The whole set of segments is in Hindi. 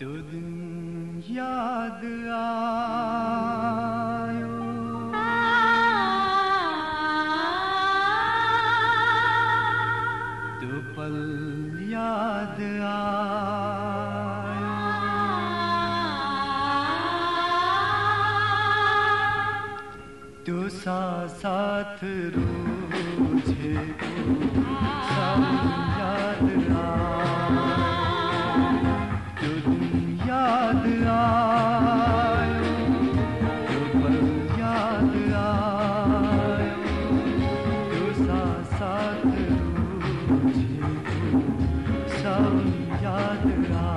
साथ यादि आयो तूं पल याद आयो आ सब याद आयो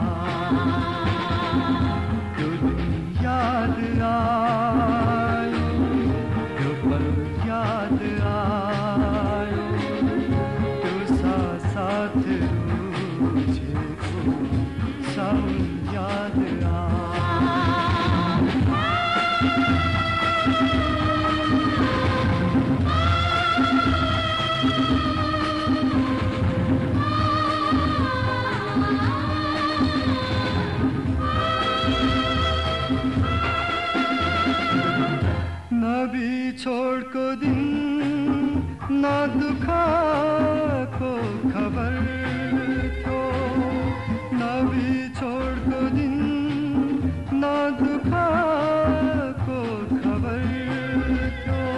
त्यो याद त्यो पल याद सा साथ याद आयो नबी छोडको दिन न दुःखको खबर थियो नबी छोडको दिन न दुःखको खबर थियो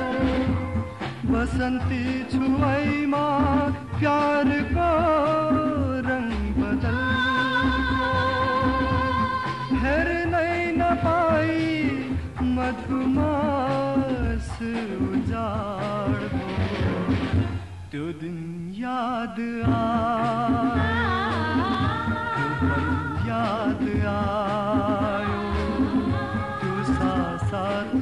बसन्ती छुवाइमा प्यारको रंग बदल। हेर नहीं न पाई मधुमास उजाड त्यो दिन याद आ पल याद आयो तू साथ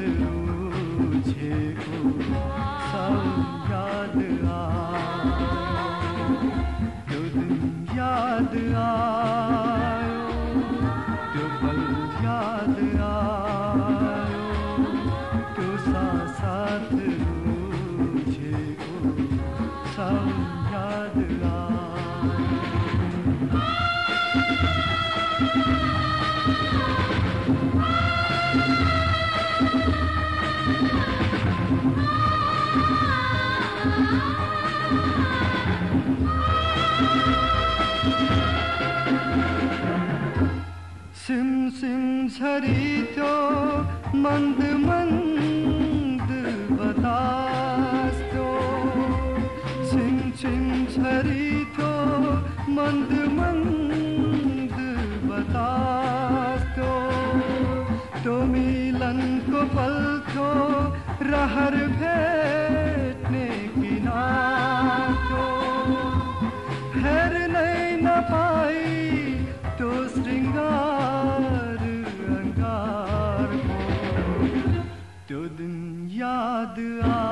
सिमझरी तो मंद मंद बतास तो मंद मंद बतास तो तो मिलन को पल तो रहर भे याद आ